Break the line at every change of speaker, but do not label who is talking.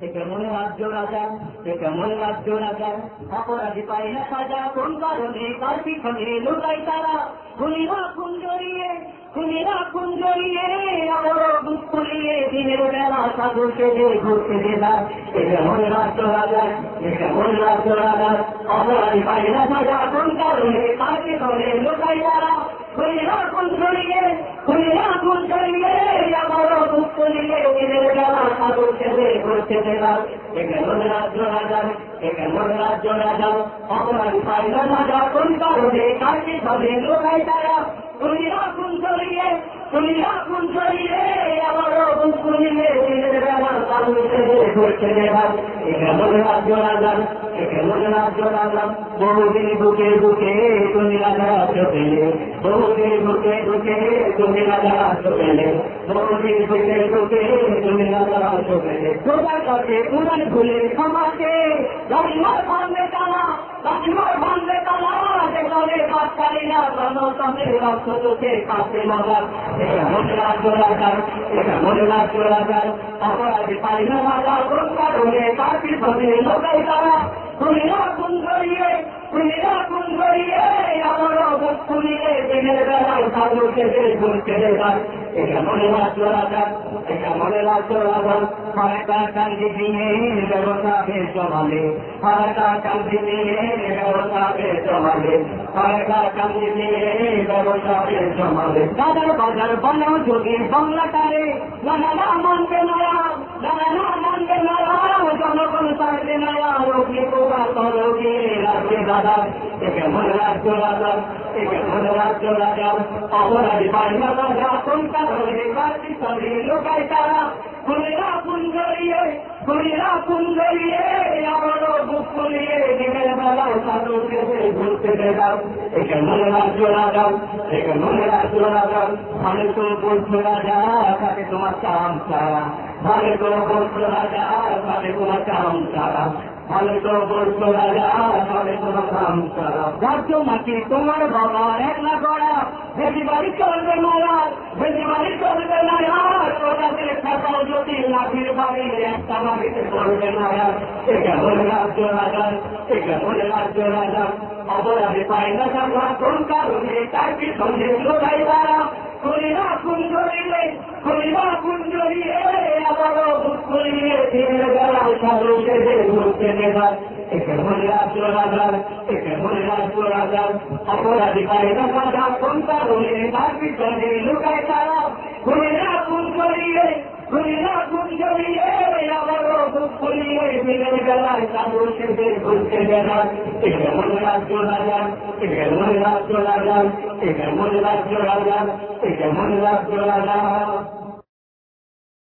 কেমন রাজ্য রাজা কেমন রাজ্য রাজা অপরাধী পাই না সাজা, কোন কারণে কার পিছনে লুকাই তারা? খুনিরা খুন জড়িয়ে খুনিরা খুন জড়িয়ে বুক খুলিয়ে দিনের বেলা সাধু সেজে ঘুরতে দেলা কেমন রাজ্য রাজা কেমন রাজ্য রাজা অপরাধী পাই না সাজা, কোন কারণে কার পিছনে লুকাই তারা? খুনিরা খুন জড়িয়ে খুনিরা খুন জড়িয়ে আমার বুক খুলিয়ে দিনের ঘুরতে এখানে কেমন রাজ্য রাজা কেমন রাজ্য না রাজা অপরাধ পাইল না যা কোন কারণে কাকে ধরে লোকাই তারা তুমি রাখুন জড়িয়ে তুমি রাখুন জড়িয়ে আমার রকম শুনিলে রাজ্য রাজা কেমন রাজ্য রাজা বহুদিন বুকে বুকে তুমি রাজা চোখেলে বহুদিন বুকে বুকে তুমি রাজা চোখেলে বহুদিন বুকে বুকে তুমি রাজা চোখেলে তোমার কাছে পুরান ভুলে ক্ষমাকে লক্ষ্মণ ভাঙবে তালা লক্ষ্মণ ভাঙবে তালা যেখানে বাচ্চারি না গণতন্ত্রের রক্ত চোখে কাছে মজা কেমন রাজ্য রাজা কেমন রাজ্য রাজা অপরাধী পাই না কোন কারণে তার পিছনে লোকাই তারা খুনিরা খুন করিয়ে খুনিরা খুন করিয়ে আমারও বুক খুলিয়ে দিনের বেলায় দাদার বাজার বানাও যদি বাংলাটারে নানা না মানবে না মানবে নয়া জনগণ পারবে নয়া দাদা একে মনে রাজ্য রাজা একে মনে রাজ্য রাজা অপরাধী পাইনা রাজা কোন কারণে কার্তিক সঙ্গে লোকাই তারা খুনিরা খুন জড়িয়ে খুনিরা খুন বুক খুলিয়ে দিনের বেলায় সাধু কেটে ঘুরতে দেখাও একে রাজ্য রাজা একে রাজ্য রাজা আমি তো বলছো রাজা তাকে তোমার কাম ছাড়া ভালো বলছো রাজা তাকে তোমার কাম ছাড়া রাজা তাহলে তোমার কাম ছাড়া রাজ্য মাটি তোমার বাবা একলা গড়া বেশি বাড়ি চলবে মারা বেশি বাড়ি চলবে না আর ওটাকে থাকাও যদি লাঠির বাড়ি একটা বাড়িতে চলবে না আর এটা বলে রাজ্য রাজা এটা বলে রাজ্য রাজা অপরাধে পাই না সাজা কোন কারণে তার পিছনে লোকাই তারা খুলিরা খুন জড়িয়ে খুলিরা খুন জড়িয়ে আবারও বুক খুলিয়ে দিনের বেলায় সাধু সেজে ঘুরতে নেবার একে মনে রাজ্য রাজার একে মনে রাজ্য রাজার অপরাধী পাই না সাজা কোন কারণে তার পিছনে লোকাই তারা খুলিরা খুন জড়িয়ে খুলিরা খুন জড়িয়ে আবারও বুক খুলিয়ে দিনের বেলায় সাধু সেজে ঘুরতে নেবার একে মনে রাজ্য রাজার একে মনে রাজ্য রাজার একে মনে রাজ্য রাজার একে মনে রাজ্য রাজার